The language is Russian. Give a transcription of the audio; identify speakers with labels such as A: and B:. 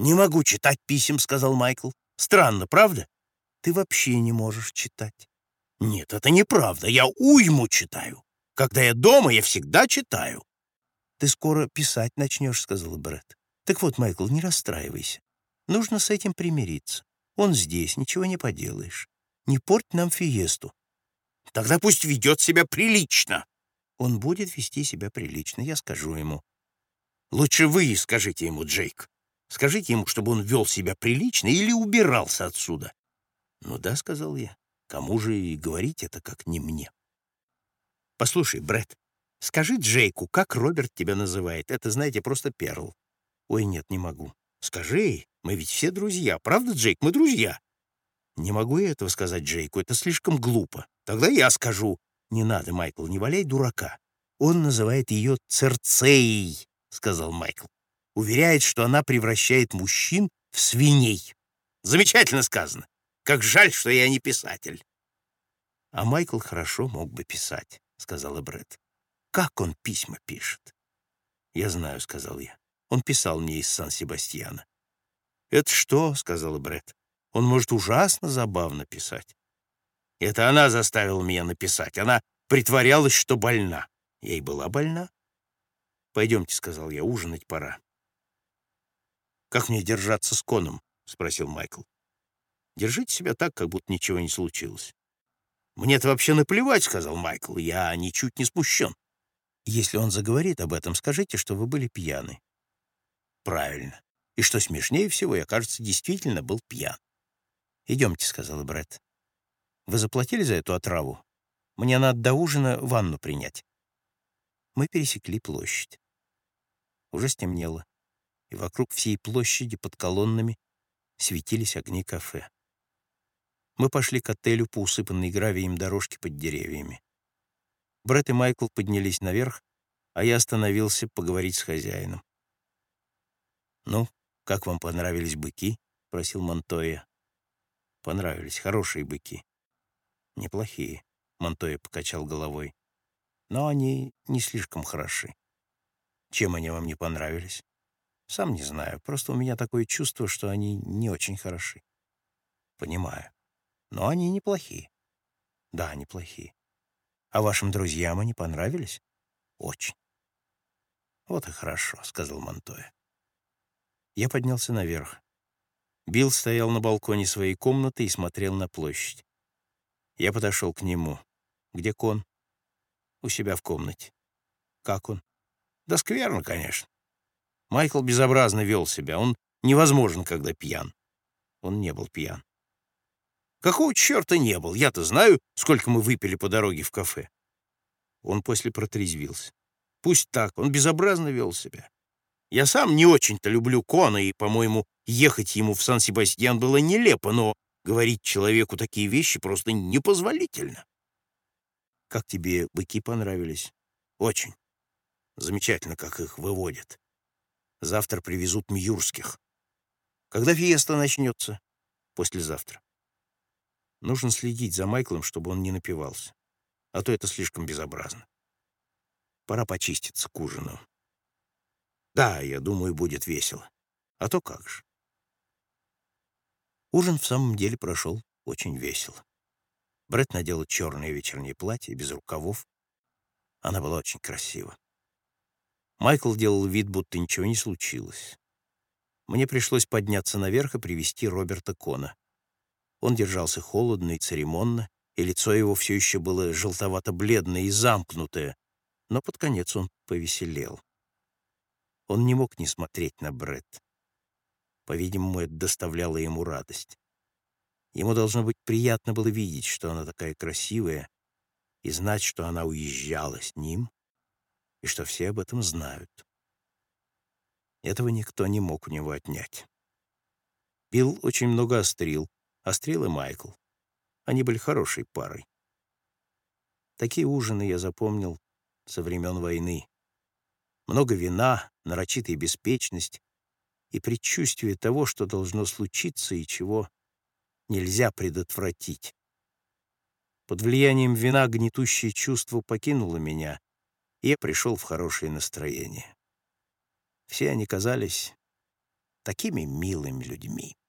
A: «Не могу читать писем», — сказал Майкл. «Странно, правда?»
B: «Ты вообще не можешь читать».
A: «Нет, это неправда. Я уйму читаю. Когда я дома, я всегда читаю».
B: «Ты скоро писать начнешь», — сказал Брэд. «Так вот, Майкл, не расстраивайся. Нужно с этим примириться. Он здесь, ничего не поделаешь. Не порть нам фиесту».
A: «Тогда пусть ведет себя прилично».
B: Он будет вести себя прилично, я скажу ему.
A: Лучше вы скажите ему, Джейк. Скажите ему, чтобы он вел себя прилично или убирался отсюда.
B: Ну да, сказал я. Кому же и говорить это, как не мне?
A: Послушай, Брэд, скажи Джейку, как Роберт тебя называет. Это, знаете, просто перл.
B: Ой, нет, не могу.
A: Скажи, мы ведь все друзья. Правда, Джейк, мы друзья?
B: Не могу я этого сказать Джейку, это слишком глупо.
A: Тогда я скажу.
B: Не надо, Майкл, не валяй дурака. Он называет ее Церцеей, сказал Майкл. Уверяет, что она превращает мужчин в свиней.
A: Замечательно сказано. Как жаль, что я не писатель.
B: А Майкл хорошо мог бы писать, сказала Брэд. Как он письма пишет? Я знаю, сказал я. Он писал мне из Сан-Себастьяна.
A: Это что? сказала Брэд. Он может ужасно забавно писать. Это она заставила меня написать. Она притворялась, что больна.
B: Ей была больна. «Пойдемте», — сказал я, — «ужинать пора».
A: «Как мне держаться с Коном?» — спросил Майкл.
B: «Держите себя так, как будто ничего не случилось».
A: «Мне-то вообще наплевать», — сказал Майкл. «Я ничуть не спущен».
B: «Если он заговорит об этом, скажите, что вы были пьяны».
A: «Правильно. И что смешнее всего, я, кажется, действительно был пьян».
B: «Идемте», — сказал Брэд. Вы заплатили за эту отраву? Мне надо до ужина ванну принять. Мы пересекли площадь. Уже стемнело, и вокруг всей площади под колоннами светились огни кафе. Мы пошли к отелю по усыпанной гравием дорожке под деревьями. Брэд и Майкл поднялись наверх, а я остановился поговорить с хозяином. «Ну, как вам понравились быки?» — спросил Монтоя. «Понравились, хорошие быки. «Неплохие», — Монтоя покачал головой. «Но они не слишком хороши. Чем они вам не понравились?» «Сам не знаю. Просто у меня такое чувство, что они не очень хороши». «Понимаю. Но они неплохие». «Да, неплохие. А вашим друзьям они понравились?» «Очень». «Вот и хорошо», — сказал Монтоя. Я поднялся наверх. Билл стоял на балконе своей комнаты и смотрел на площадь. Я подошел к нему. «Где кон?» «У себя в комнате». «Как он?» «Да скверно, конечно. Майкл безобразно вел себя. Он невозможен, когда пьян». Он не был пьян. «Какого черта не был? Я-то знаю, сколько мы выпили по дороге в кафе». Он после протрезвился. «Пусть так, он безобразно вел себя. Я сам не очень-то люблю Кона, и, по-моему, ехать ему в Сан-Себастьян было нелепо, но Говорить человеку такие вещи просто непозволительно. Как тебе быки понравились? Очень. Замечательно, как их выводят. Завтра привезут мьюрских. Когда фиеста начнется? Послезавтра. Нужно следить за Майклом, чтобы он не напивался. А то это слишком безобразно. Пора почиститься к ужину. Да, я думаю, будет весело. А то как же. Ужин в самом деле прошел очень весело. Брэд надела черное вечернее платье без рукавов. Она была очень красива. Майкл делал вид, будто ничего не случилось. Мне пришлось подняться наверх и привести Роберта Кона. Он держался холодно и церемонно, и лицо его все еще было желтовато-бледное и замкнутое, но под конец он повеселел. Он не мог не смотреть на Брэд. По-видимому, это доставляло ему радость. Ему должно быть приятно было видеть, что она такая красивая, и знать, что она уезжала с ним, и что все об этом знают. Этого никто не мог у него отнять. Билл очень много острил, острил и Майкл. Они были хорошей парой. Такие ужины я запомнил со времен войны. Много вина, нарочитая беспечность, и предчувствие того, что должно случиться и чего нельзя предотвратить. Под влиянием вина гнетущее чувство покинуло меня, я пришел в хорошее настроение. Все они казались такими милыми людьми.